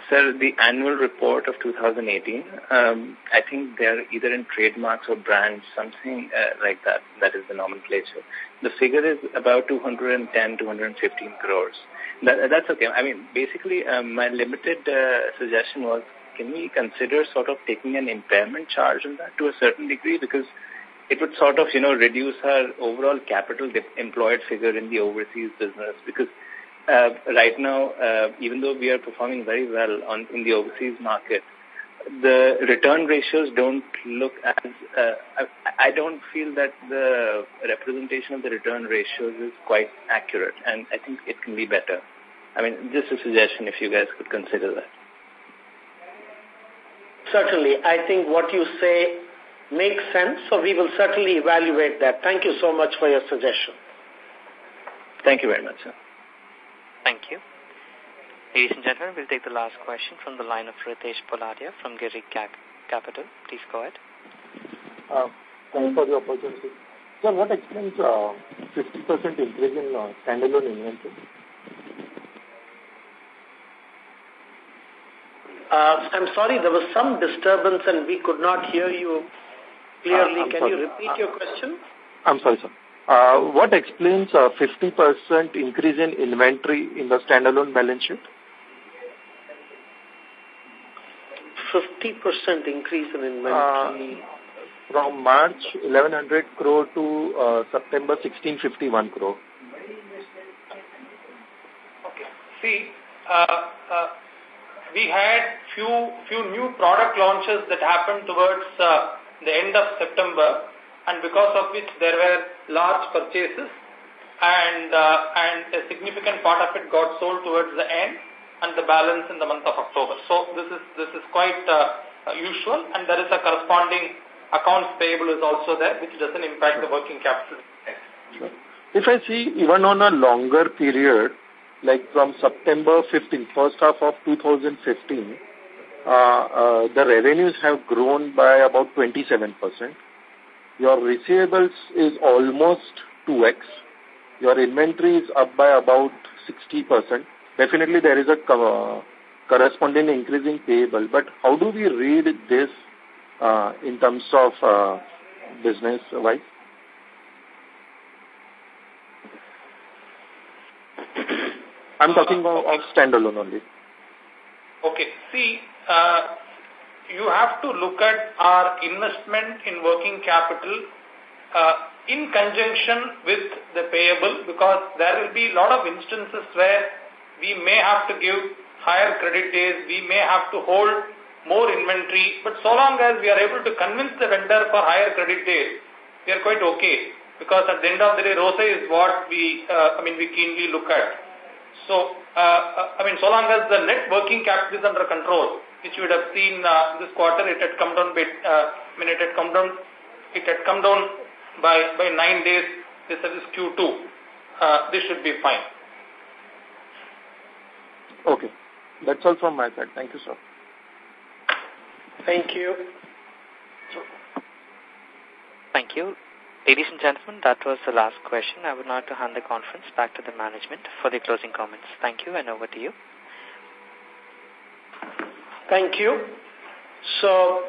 Sir, the annual report of 2018, um, I think they're either in trademarks or brands, something uh, like that. That is the nomenclature. The figure is about 210, 215 crores. That, that's okay. I mean, basically, um, my limited uh, suggestion was, can we consider sort of taking an impairment charge on that to a certain degree? Because it would sort of, you know, reduce our overall capital employed figure in the overseas business. Because uh, right now, uh, even though we are performing very well on in the overseas market, the return ratios don't look as, uh, I, I don't feel that the representation of the return ratios is quite accurate and I think it can be better. I mean, just a suggestion if you guys could consider that. Certainly. I think what you say makes sense, so we will certainly evaluate that. Thank you so much for your suggestion. Thank you very much, sir. Thank you. Ladies and gentlemen, we'll take the last question from the line of Ritesh Poladia from Girik Cap Capital. Please go ahead. Uh, thanks for the opportunity. Sir, what explains 50% uh, increase in uh, standalone inventory? Uh, I'm sorry, there was some disturbance and we could not hear you clearly. Uh, Can sorry. you repeat your question? I'm sorry, sir. Uh, what explains a 50% increase in inventory in the standalone balance sheet? 50% increase in inventory? Uh, from March 1100 crore to uh, September 1651 crore. Okay. See, uh, uh, we had few few new product launches that happened towards uh, the end of September and because of which there were large purchases and uh, and a significant part of it got sold towards the end and the balance in the month of October. So this is this is quite uh, usual and there is a corresponding accounts payable is also there which doesn't impact the working capital. If I see even on a longer period, like from September 15, first half of 2015, uh, uh, the revenues have grown by about 27%. Your receivables is almost 2x. Your inventory is up by about 60%. Definitely there is a uh, corresponding increase in payable. But how do we read this uh, in terms of uh, business-wise? I'm talking of, of standalone only. Okay. See, uh, you have to look at our investment in working capital uh, in conjunction with the payable because there will be a lot of instances where we may have to give higher credit days, we may have to hold more inventory, but so long as we are able to convince the vendor for higher credit days, we are quite okay because at the end of the day, ROCE is what we, uh, I mean, we keenly look at. So, uh, uh, I mean, so long as the net working capital is under control, which you would have seen uh, this quarter, it had come down bit, uh, I mean, it had come down, it had come down by, by nine days, this is Q2. Uh, this should be fine. Okay. That's all from my side. Thank you, sir. Thank you. Thank you. Ladies and gentlemen, that was the last question. I would now to hand the conference back to the management for the closing comments. Thank you and over to you. Thank you. So,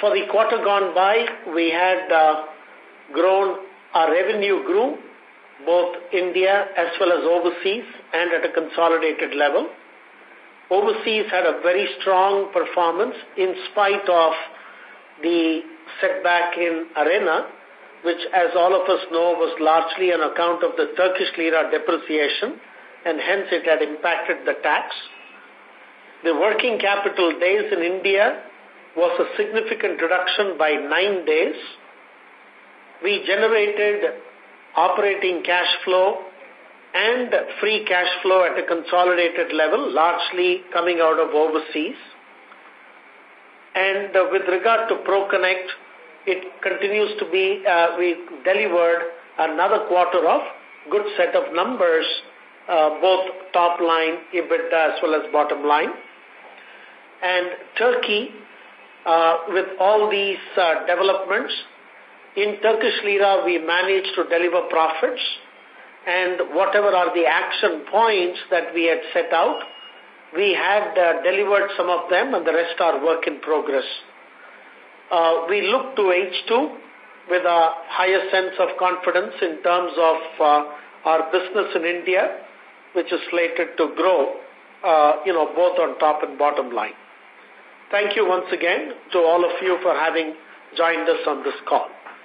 for the quarter gone by, we had uh, grown, our revenue grew, both India as well as overseas and at a consolidated level. Overseas had a very strong performance in spite of the setback in Arena, which as all of us know was largely on account of the Turkish lira depreciation and hence it had impacted the tax. The working capital days in India was a significant reduction by nine days. We generated operating cash flow and free cash flow at a consolidated level, largely coming out of overseas. And uh, with regard to ProConnect, it continues to be, uh, we delivered another quarter of good set of numbers, uh, both top line, EBITDA as well as bottom line. And Turkey, uh, with all these uh, developments, in Turkish lira we managed to deliver profits and whatever are the action points that we had set out, we had uh, delivered some of them and the rest are work in progress. Uh, we look to H2 with a higher sense of confidence in terms of our business in India which is slated to grow, you know, both on top and bottom line. Thank you once again to all of you for having joined us on this call.